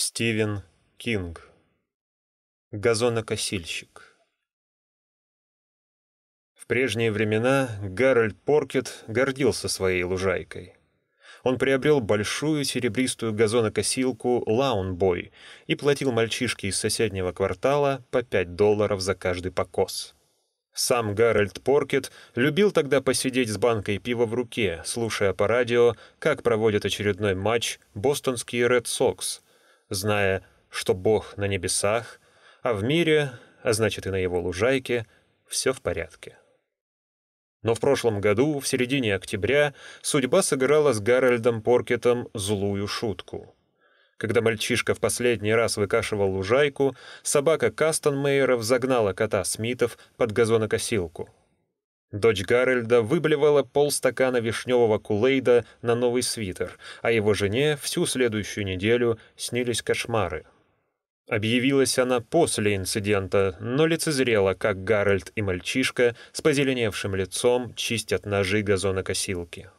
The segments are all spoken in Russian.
Стивен Кинг. Газонокосильщик. В прежние времена Гарольд Паркетт гордился своей лужайкой. Он приобрел большую серебристую газонокосилку «Лаунбой» и платил мальчишке из соседнего квартала по 5 долларов за каждый покос. Сам Гарольд Паркетт любил тогда посидеть с банкой пива в руке, слушая по радио, как проводят очередной матч бостонские Ред Сокс, зная, что Бог на небесах, а в мире, а значит и на его лужайке, все в порядке. Но в прошлом году, в середине октября, судьба сыграла с Гарольдом Поркетом злую шутку. Когда мальчишка в последний раз выкашивал лужайку, собака Кастонмейеров загнала кота Смитов под газонокосилку. Дочь Гарольда выблевала полстакана вишневого кулейда на новый свитер, а его жене всю следующую неделю снились кошмары. Объявилась она после инцидента, но лицезрела, как Гарольд и мальчишка с позеленевшим лицом чистят ножи газонокосилки.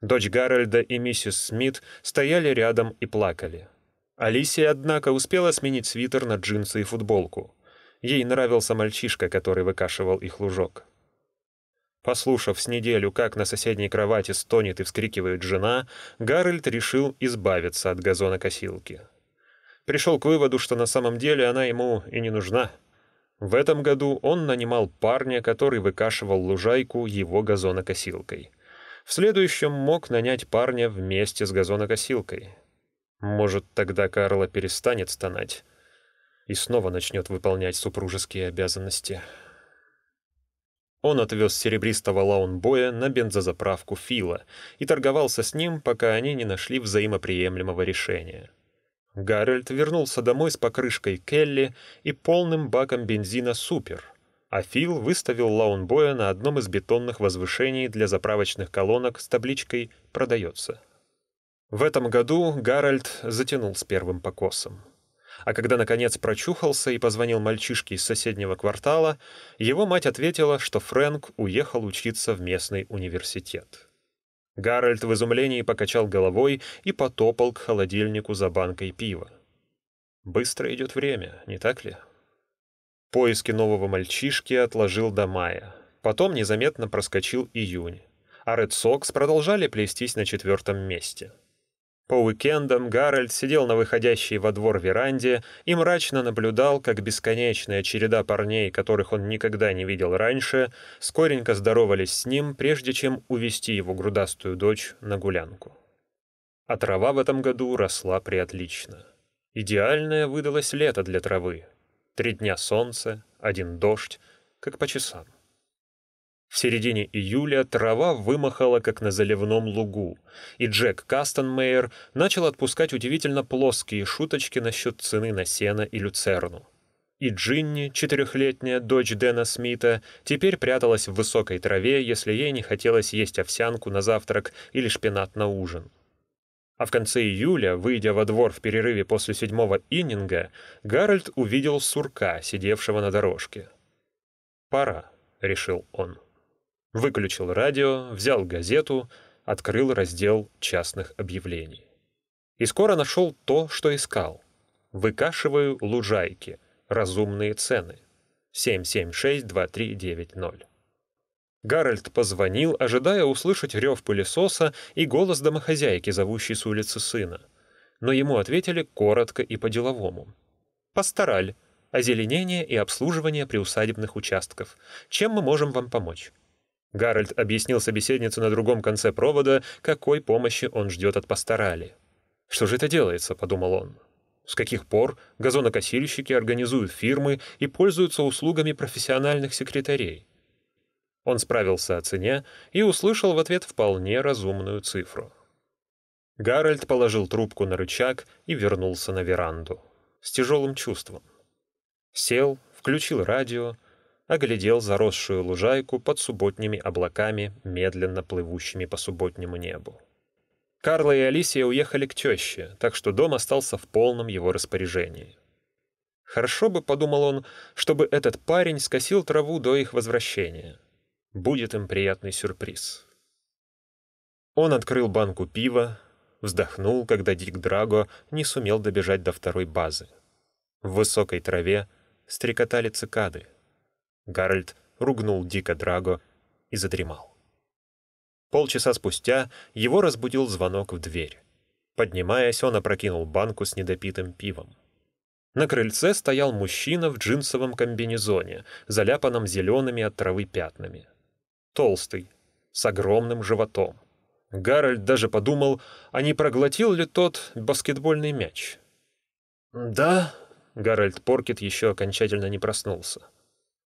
Дочь Гарольда и миссис Смит стояли рядом и плакали. Алисия, однако, успела сменить свитер на джинсы и футболку. Ей нравился мальчишка, который выкашивал их лужок. Послушав с неделю, как на соседней кровати стонет и вскрикивает жена, Гарольд решил избавиться от газонокосилки. Пришел к выводу, что на самом деле она ему и не нужна. В этом году он нанимал парня, который выкашивал лужайку его газонокосилкой — в следующем мог нанять парня вместе с газонокосилкой. Может, тогда Карла перестанет стонать и снова начнет выполнять супружеские обязанности. Он отвез серебристого лаунбоя на бензозаправку Фила и торговался с ним, пока они не нашли взаимоприемлемого решения. Гарольд вернулся домой с покрышкой Келли и полным баком бензина «Супер», а Фил выставил лаунбоя на одном из бетонных возвышений для заправочных колонок с табличкой «Продается». В этом году Гарольд затянул с первым покосом. А когда, наконец, прочухался и позвонил мальчишке из соседнего квартала, его мать ответила, что Фрэнк уехал учиться в местный университет. Гарольд в изумлении покачал головой и потопал к холодильнику за банкой пива. «Быстро идет время, не так ли?» Поиски нового мальчишки отложил до мая. Потом незаметно проскочил июнь. А Ред Сокс продолжали плестись на четвертом месте. По уикендам Гарольд сидел на выходящей во двор веранде и мрачно наблюдал, как бесконечная череда парней, которых он никогда не видел раньше, скоренько здоровались с ним, прежде чем увести его грудастую дочь на гулянку. А трава в этом году росла приотлично. Идеальное выдалось лето для травы, Три дня солнце, один дождь, как по часам. В середине июля трава вымахала, как на заливном лугу, и Джек Кастонмейер начал отпускать удивительно плоские шуточки насчет цены на сено и люцерну. И Джинни, четырехлетняя дочь Дэна Смита, теперь пряталась в высокой траве, если ей не хотелось есть овсянку на завтрак или шпинат на ужин. А в конце июля, выйдя во двор в перерыве после седьмого иннинга, Гарольд увидел сурка, сидевшего на дорожке. «Пора», — решил он. Выключил радио, взял газету, открыл раздел частных объявлений. И скоро нашел то, что искал. «Выкашиваю лужайки. Разумные цены. 776-2390». Гарольд позвонил, ожидая услышать рев пылесоса и голос домохозяйки, зовущей с улицы сына. Но ему ответили коротко и по-деловому. «Пастораль. Озеленение и обслуживание приусадебных участков. Чем мы можем вам помочь?» Гарольд объяснил собеседнице на другом конце провода, какой помощи он ждет от пасторали. «Что же это делается?» — подумал он. С каких пор газонокосильщики организуют фирмы и пользуются услугами профессиональных секретарей? Он справился о цене и услышал в ответ вполне разумную цифру. Гарольд положил трубку на рычаг и вернулся на веранду. С тяжелым чувством. Сел, включил радио, оглядел заросшую лужайку под субботними облаками, медленно плывущими по субботнему небу. Карла и Алисия уехали к теще, так что дом остался в полном его распоряжении. Хорошо бы, подумал он, чтобы этот парень скосил траву до их возвращения. Будет им приятный сюрприз. Он открыл банку пива, Вздохнул, когда Дик Драго не сумел добежать до второй базы. В высокой траве стрекотали цикады. Гарольд ругнул Дика Драго и задремал. Полчаса спустя его разбудил звонок в дверь. Поднимаясь, он опрокинул банку с недопитым пивом. На крыльце стоял мужчина в джинсовом комбинезоне, заляпанном зелеными от травы пятнами. Толстый, с огромным животом. Гарольд даже подумал, а не проглотил ли тот баскетбольный мяч. «Да?» — Гарольд Паркетт еще окончательно не проснулся.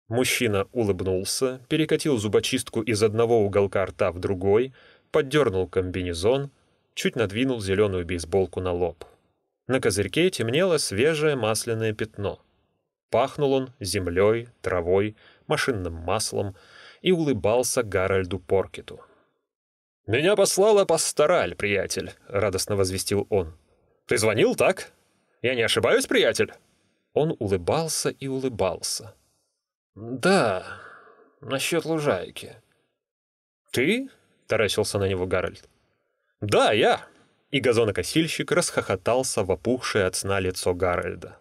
Мужчина улыбнулся, перекатил зубочистку из одного уголка рта в другой, поддернул комбинезон, чуть надвинул зеленую бейсболку на лоб. На козырьке темнело свежее масляное пятно. Пахнул он землей, травой, машинным маслом и улыбался Гарольду Поркету. «Меня послала пастораль, приятель», — радостно возвестил он. «Ты звонил, так? Я не ошибаюсь, приятель?» Он улыбался и улыбался. «Да, насчет лужайки». «Ты?» — таращился на него Гарольд. «Да, я!» И газонокосильщик расхохотался в опухшее от сна лицо Гарольда.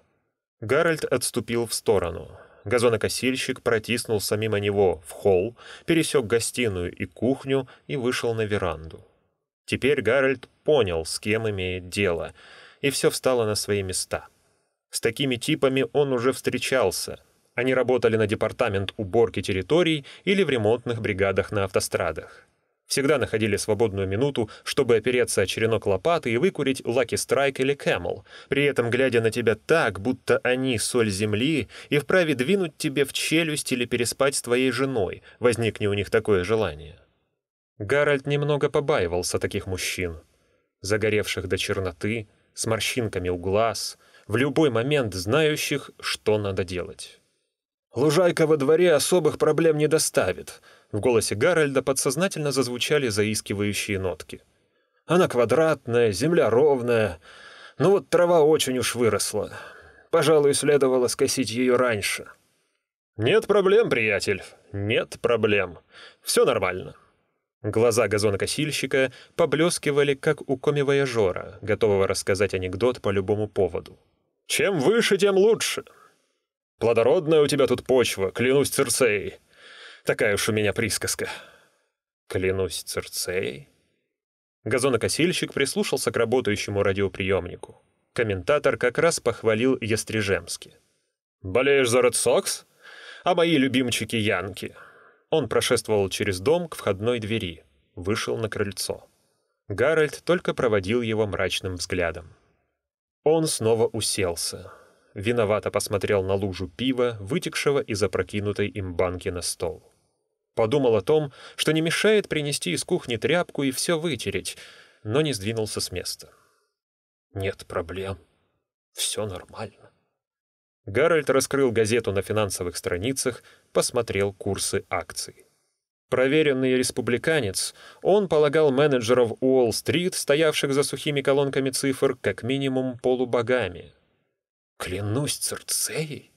Гарольд отступил в сторону. Газонокосильщик протиснулся мимо него в холл, пересек гостиную и кухню и вышел на веранду. Теперь Гарольд понял, с кем имеет дело, и все встало на свои места. С такими типами он уже встречался, они работали на департамент уборки территорий или в ремонтных бригадах на автострадах. Всегда находили свободную минуту, чтобы опереться о черенок лопаты и выкурить Lucky Strike или Camel, при этом глядя на тебя так, будто они соль земли и вправе двинуть тебе в челюсть или переспать с твоей женой, возникне у них такое желание. Гарольд немного побаивался таких мужчин, загоревших до черноты, с морщинками у глаз, в любой момент знающих, что надо делать. Лужайка во дворе особых проблем не доставит. В голосе Гарольда подсознательно зазвучали заискивающие нотки. Она квадратная, земля ровная, но вот трава очень уж выросла. Пожалуй, следовало скосить ее раньше. «Нет проблем, приятель, нет проблем. Все нормально». Глаза газонокосильщика поблескивали, как у коми-вояжера, готового рассказать анекдот по любому поводу. «Чем выше, тем лучше. Плодородная у тебя тут почва, клянусь Церцеей. Такая уж у меня присказка». «Клянусь Церцеей?» Газонокосильщик прислушался к работающему радиоприемнику. Комментатор как раз похвалил Ястрижемски. «Болеешь за Ред Сокс? А мои любимчики Янки?» Он прошествовал через дом к входной двери, вышел на крыльцо. Гарольд только проводил его мрачным взглядом. Он снова уселся виновато посмотрел на лужу пива, вытекшего из опрокинутой им банки на стол. Подумал о том, что не мешает принести из кухни тряпку и все вытереть, но не сдвинулся с места. «Нет проблем. Все нормально». Гарольд раскрыл газету на финансовых страницах, посмотрел курсы акций. Проверенный республиканец, он полагал менеджеров Уолл-стрит, стоявших за сухими колонками цифр, как минимум полубогами, Клянусь Церцеей.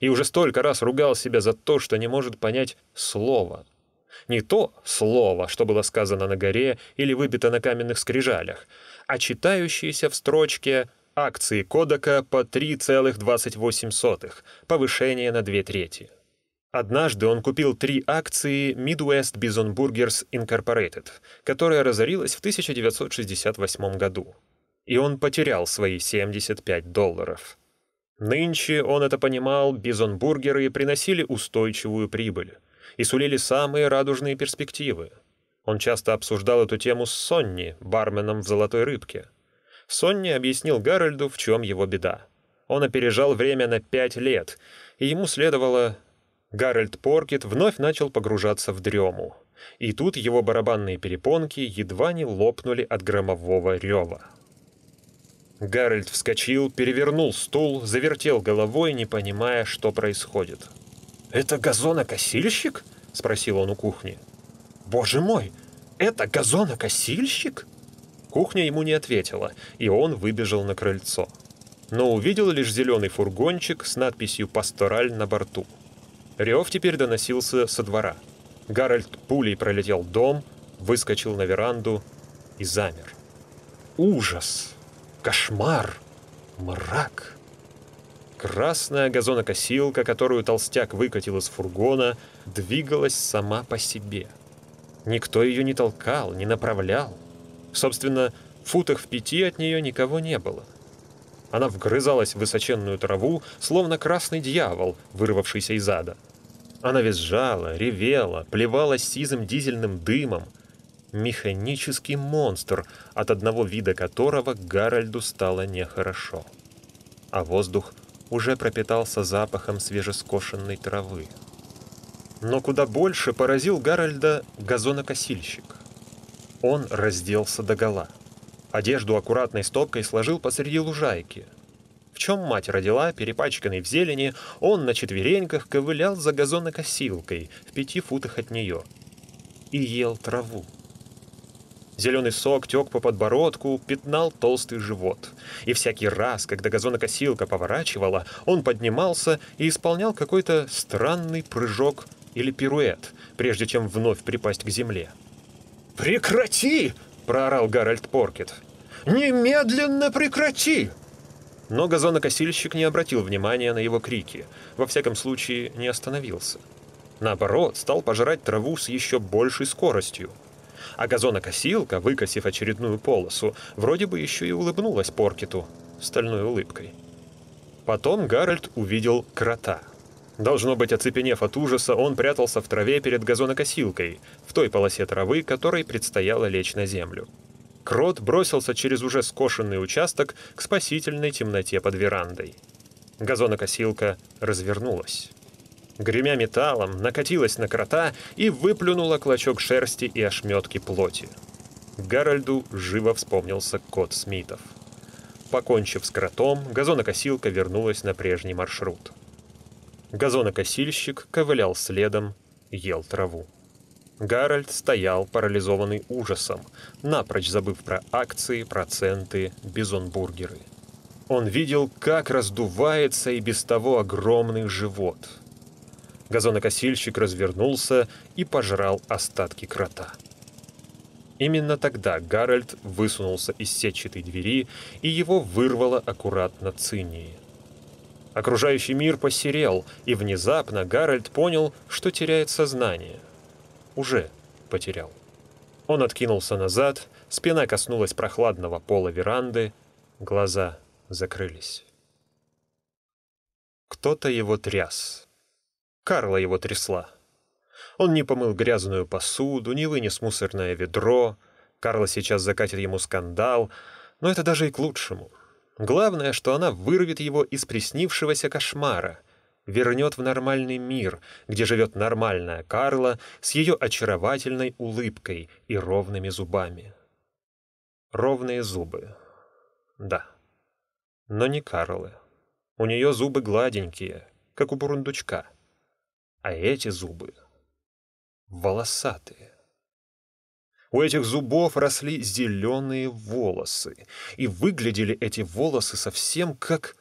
И уже столько раз ругал себя за то, что не может понять слово. Не то слово, что было сказано на горе или выбито на каменных скрижалях, а читающееся в строчке акции Кодака по 3,28, повышение на две трети. Однажды он купил три акции Midwest Bison Burgers Incorporated, которая разорилась в 1968 году и он потерял свои 75 долларов. Нынче он это понимал, бизонбургеры приносили устойчивую прибыль и сулили самые радужные перспективы. Он часто обсуждал эту тему с Сонни, барменом в «Золотой рыбке». Сонни объяснил Гарольду, в чем его беда. Он опережал время на пять лет, и ему следовало... Гарольд Паркетт вновь начал погружаться в дрему. И тут его барабанные перепонки едва не лопнули от громового рева. Гарольд вскочил, перевернул стул, завертел головой, не понимая, что происходит. «Это газонокосильщик?» — спросил он у кухни. «Боже мой, это газонокосильщик?» Кухня ему не ответила, и он выбежал на крыльцо. Но увидел лишь зеленый фургончик с надписью «Пастораль» на борту. Рев теперь доносился со двора. Гарольд пулей пролетел дом, выскочил на веранду и замер. ужас, кошмар, мрак. Красная газонокосилка, которую толстяк выкатил из фургона, двигалась сама по себе. Никто ее не толкал, не направлял. Собственно, в футах в пяти от нее никого не было. Она вгрызалась в высоченную траву, словно красный дьявол, вырвавшийся из ада. Она визжала, ревела, плевалась сизым дизельным дымом. Механический монстр, от одного вида которого Гарольду стало нехорошо. А воздух уже пропитался запахом свежескошенной травы. Но куда больше поразил Гарольда газонокосильщик. Он разделся догола. Одежду аккуратной стопкой сложил посреди лужайки. В чем мать родила, перепачканный в зелени, он на четвереньках ковылял за газонокосилкой в пяти футах от нее и ел траву. Зеленый сок тек по подбородку, пятнал толстый живот. И всякий раз, когда газонокосилка поворачивала, он поднимался и исполнял какой-то странный прыжок или пируэт, прежде чем вновь припасть к земле. «Прекрати!» — проорал Гарольд Поркет. «Немедленно прекрати!» Но газонокосильщик не обратил внимания на его крики, во всяком случае не остановился. Наоборот, стал пожирать траву с еще большей скоростью. А газонокосилка, выкосив очередную полосу, вроде бы еще и улыбнулась Поркету стальной улыбкой. Потом Гарольд увидел крота. Должно быть, оцепенев от ужаса, он прятался в траве перед газонокосилкой, в той полосе травы, которой предстояло лечь на землю. Крот бросился через уже скошенный участок к спасительной темноте под верандой. Газонокосилка развернулась. Гремя металлом, накатилась на крота и выплюнула клочок шерсти и ошметки плоти. Гарольду живо вспомнился кот Смитов. Покончив с кротом, газонокосилка вернулась на прежний маршрут. Газонокосильщик ковылял следом, ел траву. Гарольд стоял, парализованный ужасом, напрочь забыв про акции, проценты, бизонбургеры. Он видел, как раздувается и без того огромный живот. Газонокосильщик развернулся и пожрал остатки крота. Именно тогда Гарольд высунулся из сетчатой двери, и его вырвало аккурат на циннии. Окружающий мир посерел, и внезапно Гарольд понял, что теряет сознание — уже потерял. Он откинулся назад, спина коснулась прохладного пола веранды, глаза закрылись. Кто-то его тряс. Карла его трясла. Он не помыл грязную посуду, не вынес мусорное ведро. Карла сейчас закатит ему скандал, но это даже и к лучшему. Главное, что она вырвет его из приснившегося кошмара — вернет в нормальный мир, где живет нормальная Карла с ее очаровательной улыбкой и ровными зубами. Ровные зубы. Да. Но не Карлы. У нее зубы гладенькие, как у бурундучка. А эти зубы волосатые. У этих зубов росли зеленые волосы, и выглядели эти волосы совсем как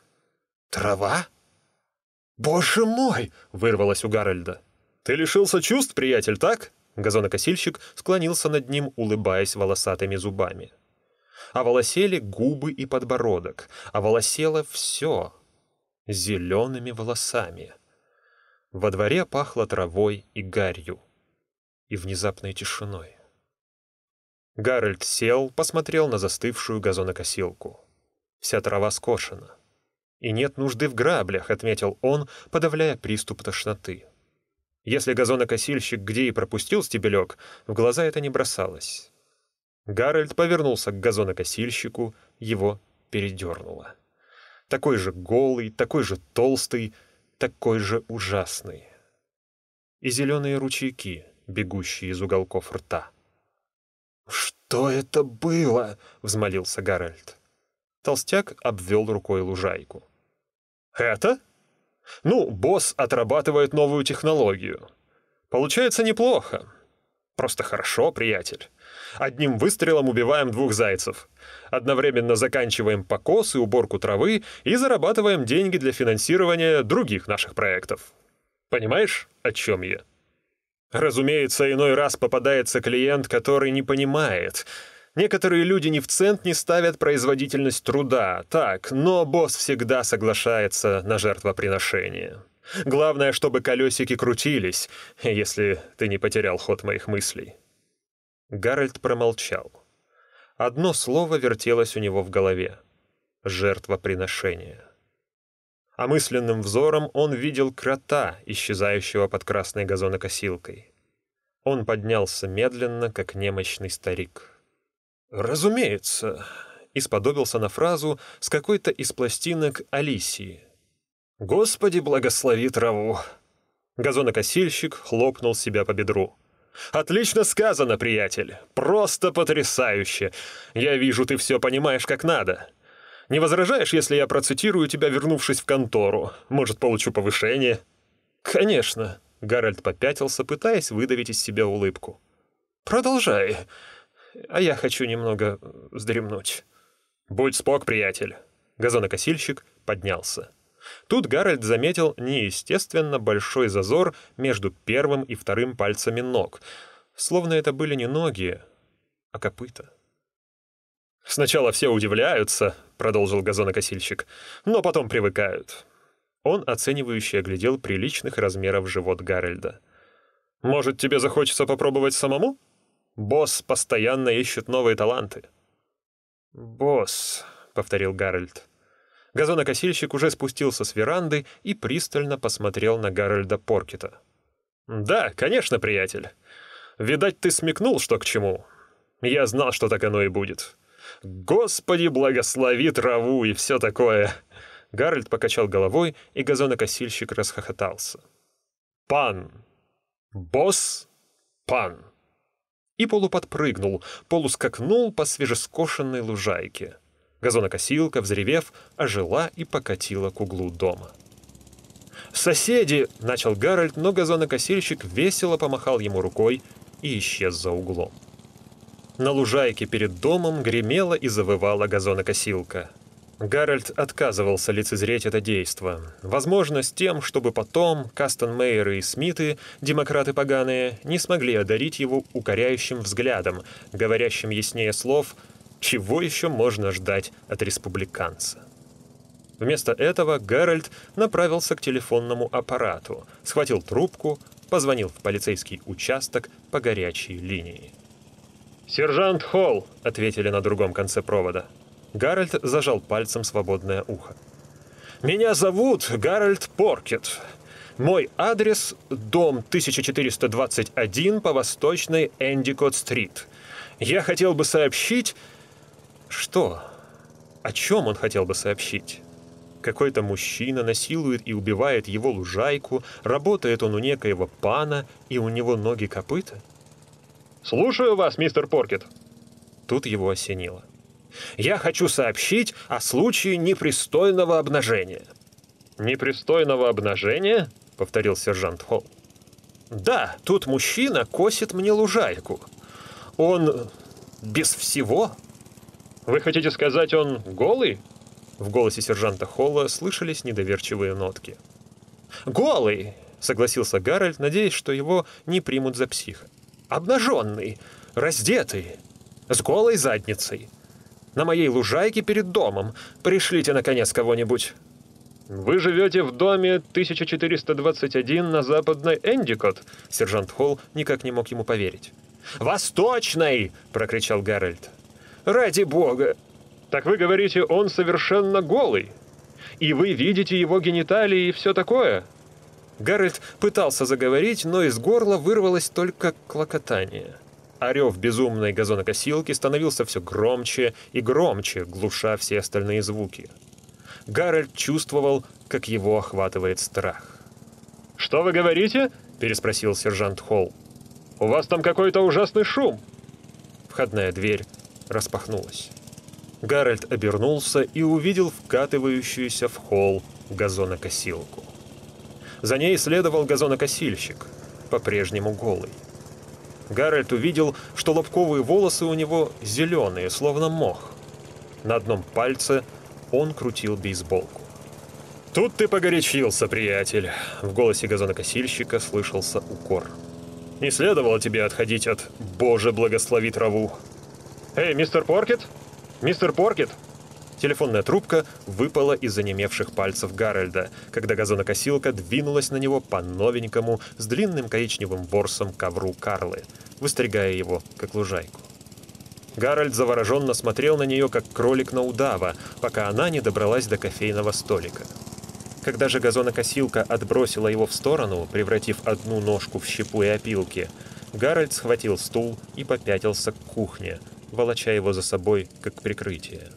трава. «Боже мой!» — вырвалось у Гарольда. «Ты лишился чувств, приятель, так?» Газонокосильщик склонился над ним, улыбаясь волосатыми зубами. А волосели губы и подбородок, а волосело все зелеными волосами. Во дворе пахло травой и гарью, и внезапной тишиной. Гарольд сел, посмотрел на застывшую газонокосилку. Вся трава скошена. «И нет нужды в граблях», — отметил он, подавляя приступ тошноты. Если газонокосильщик где и пропустил стебелек, в глаза это не бросалось. Гарольд повернулся к газонокосильщику, его передернуло. Такой же голый, такой же толстый, такой же ужасный. И зеленые ручейки, бегущие из уголков рта. «Что это было?» — взмолился Гарольд. Толстяк обвел рукой лужайку. Это? Ну, босс отрабатывает новую технологию. Получается неплохо. Просто хорошо, приятель. Одним выстрелом убиваем двух зайцев. Одновременно заканчиваем покос и уборку травы и зарабатываем деньги для финансирования других наших проектов. Понимаешь, о чем я? Разумеется, иной раз попадается клиент, который не понимает. Некоторые люди ни в цент не ставят производительность труда, так, но босс всегда соглашается на жертвоприношение. Главное, чтобы колесики крутились, если ты не потерял ход моих мыслей». Гарольд промолчал. Одно слово вертелось у него в голове — жертвоприношение. А мысленным взором он видел крота, исчезающего под красной газонокосилкой. Он поднялся медленно, как немощный старик. «Разумеется», — исподобился на фразу с какой-то из пластинок Алисии. «Господи, благослови траву!» Газонокосильщик хлопнул себя по бедру. «Отлично сказано, приятель! Просто потрясающе! Я вижу, ты все понимаешь как надо. Не возражаешь, если я процитирую тебя, вернувшись в контору? Может, получу повышение?» «Конечно», — Гарольд попятился, пытаясь выдавить из себя улыбку. «Продолжай а я хочу немного вздремнуть». «Будь спок, приятель». Газонокосильщик поднялся. Тут Гарольд заметил неестественно большой зазор между первым и вторым пальцами ног, словно это были не ноги, а копыта. «Сначала все удивляются», — продолжил газонокосильщик, «но потом привыкают». Он оценивающе оглядел приличных размеров живот Гарольда. «Может, тебе захочется попробовать самому?» Босс постоянно ищет новые таланты». «Босс», — повторил Гарольд. Газонокосильщик уже спустился с веранды и пристально посмотрел на Гарольда Поркета. «Да, конечно, приятель. Видать, ты смекнул, что к чему. Я знал, что так оно и будет. Господи, благослови траву и все такое!» Гарольд покачал головой, и газонокосильщик расхохотался. «Пан! Босс! Пан!» и полуподпрыгнул, полуускакал по свежескошенной лужайке. Газонокосилка, взревев, ожила и покатила к углу дома. «Соседи!» — начал Гарольд, но газонокосильщик весело помахал ему рукой и исчез за углом. На лужайке перед домом гремела и завывала газонокосилка — Гарольд отказывался лицезреть это действо. Возможно, с тем, чтобы потом Кастон Мейер и Смиты, демократы поганые, не смогли одарить его укоряющим взглядом, говорящим яснее слов «Чего еще можно ждать от республиканца?». Вместо этого Гарольд направился к телефонному аппарату, схватил трубку, позвонил в полицейский участок по горячей линии. «Сержант Холл», — ответили на другом конце провода. Гарольд зажал пальцем свободное ухо. «Меня зовут Гарольд Поркет. Мой адрес — дом 1421 по восточной Эндикот-стрит. Я хотел бы сообщить...» «Что? О чем он хотел бы сообщить?» Какой-то мужчина насилует и убивает его лужайку, работает он у некоего пана, и у него ноги копыта? «Слушаю вас, мистер Поркет!» Тут его осенило. Я хочу сообщить о случае непристойного обнажения». «Непристойного обнажения?» — повторил сержант Холл. «Да, тут мужчина косит мне лужайку. Он без всего». «Вы хотите сказать, он голый?» В голосе сержанта Холла слышались недоверчивые нотки. «Голый!» — согласился Гарольд, надеясь, что его не примут за психа. «Обнаженный, раздетый, с голой задницей на моей лужайке перед домом. Пришлите, наконец, кого-нибудь». «Вы живете в доме 1421 на западной Эндикот?» Сержант Холл никак не мог ему поверить. «Восточной!» — прокричал Гарольд. «Ради бога!» «Так вы говорите, он совершенно голый? И вы видите его гениталии и все такое?» Гарольд пытался заговорить, но из горла вырвалось только клокотание. А рев безумной газонокосилки становился все громче и громче, глуша все остальные звуки. Гарольд чувствовал, как его охватывает страх. «Что вы говорите?» — переспросил сержант Холл. «У вас там какой-то ужасный шум!» Входная дверь распахнулась. Гарольд обернулся и увидел вкатывающуюся в холл газонокосилку. За ней следовал газонокосильщик, по-прежнему голый. Гарольд увидел, что лобковые волосы у него зеленые, словно мох. На одном пальце он крутил бейсболку. «Тут ты погорячился, приятель!» В голосе газонокосильщика слышался укор. «Не следовало тебе отходить от «Боже, благослови траву!» «Эй, мистер Поркет! Мистер Поркет!» Телефонная трубка выпала из занемевших пальцев Гарольда, когда газонокосилка двинулась на него по новенькому с длинным коричневым ворсом ковру Карлы, выстригая его, как лужайку. Гарольд завороженно смотрел на нее, как кролик на удава, пока она не добралась до кофейного столика. Когда же газонокосилка отбросила его в сторону, превратив одну ножку в щепу и опилки, Гарольд схватил стул и попятился к кухне, волоча его за собой, как прикрытие.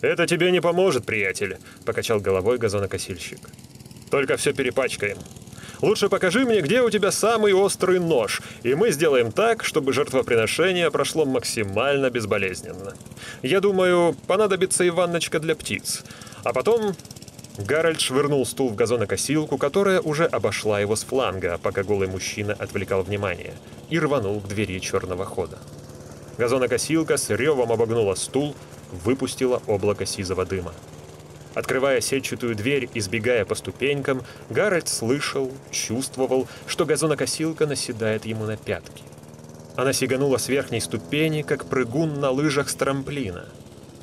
«Это тебе не поможет, приятель», — покачал головой газонокосильщик. «Только все перепачкаем. Лучше покажи мне, где у тебя самый острый нож, и мы сделаем так, чтобы жертвоприношение прошло максимально безболезненно. Я думаю, понадобится и ванночка для птиц. А потом Гарольд швырнул стул в газонокосилку, которая уже обошла его с фланга, пока голый мужчина отвлекал внимание, и рванул к двери черного хода. Газонокосилка с ревом обогнула стул, выпустила облако сизого дыма. Открывая сетчатую дверь и сбегая по ступенькам, Гарольд слышал, чувствовал, что газонокосилка наседает ему на пятки. Она сиганула с верхней ступени, как прыгун на лыжах с трамплина —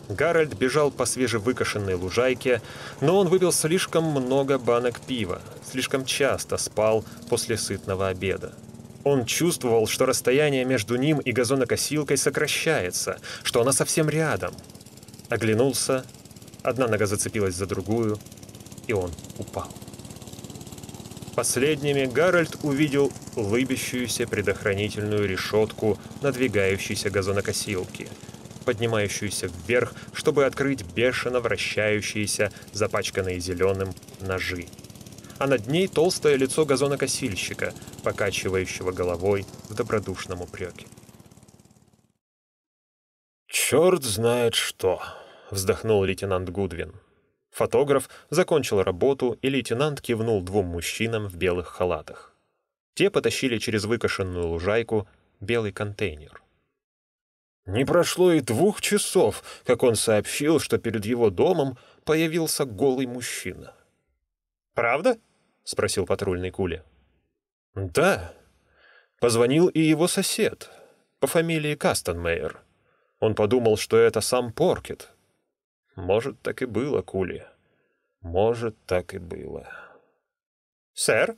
Гарольд бежал по свежевыкошенной лужайке, но он выпил слишком много банок пива, слишком часто спал после сытного обеда. Он чувствовал, что расстояние между ним и газонокосилкой сокращается, что она совсем рядом. Оглянулся, одна нога зацепилась за другую, и он упал. Последними Гарольд увидел лыбящуюся предохранительную решетку надвигающейся газонокосилки — поднимающуюся вверх, чтобы открыть бешено вращающиеся, запачканные зеленым, ножи. А над ней толстое лицо газонокосильщика, покачивающего головой в добродушном упреке. «Черт знает что!» — вздохнул лейтенант Гудвин. Фотограф закончил работу, и лейтенант кивнул двум мужчинам в белых халатах. Те потащили через выкошенную лужайку белый контейнер — не прошло и двух часов, как он сообщил, что перед его домом появился голый мужчина. «Правда?» — спросил патрульный Кули. «Да. Позвонил и его сосед, по фамилии Кастенмейер. Он подумал, что это сам Поркет. Может, так и было, Кули. Может, так и было». «Сэр?»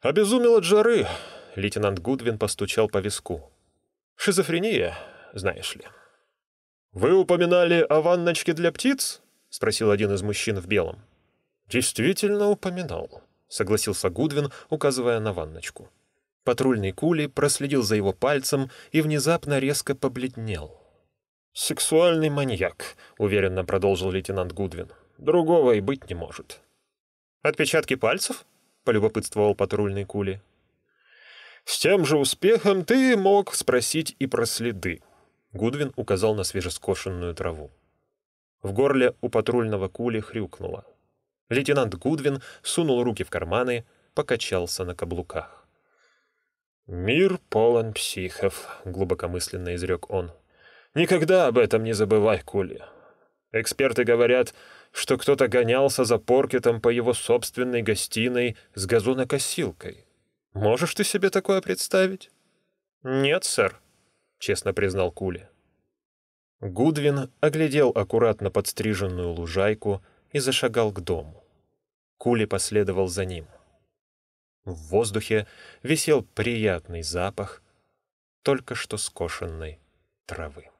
«Обезумел от жары», — лейтенант Гудвин постучал по виску. Шизофрения, знаешь ли. «Вы упоминали о ванночке для птиц?» — спросил один из мужчин в белом. «Действительно упоминал», — согласился Гудвин, указывая на ванночку. Патрульный Кули проследил за его пальцем и внезапно резко побледнел. «Сексуальный маньяк», — уверенно продолжил лейтенант Гудвин. «Другого и быть не может». «Отпечатки пальцев?» — полюбопытствовал патрульный Кули. С тем же успехом ты мог спросить и про следы. Гудвин указал на свежескошенную траву. В горле у патрульного кули хрюкнуло. Лейтенант Гудвин сунул руки в карманы, покачался на каблуках. «Мир полон психов», — глубокомысленно изрек он. «Никогда об этом не забывай, Кули. Эксперты говорят, что кто-то гонялся за Поркетом по его собственной гостиной с газонокосилкой. Можешь ты себе такое представить?» «Нет, сэр», — честно признал Кули. Гудвин оглядел аккуратно подстриженную лужайку и зашагал к дому. Кули последовал за ним. В воздухе висел приятный запах только что скошенной травы.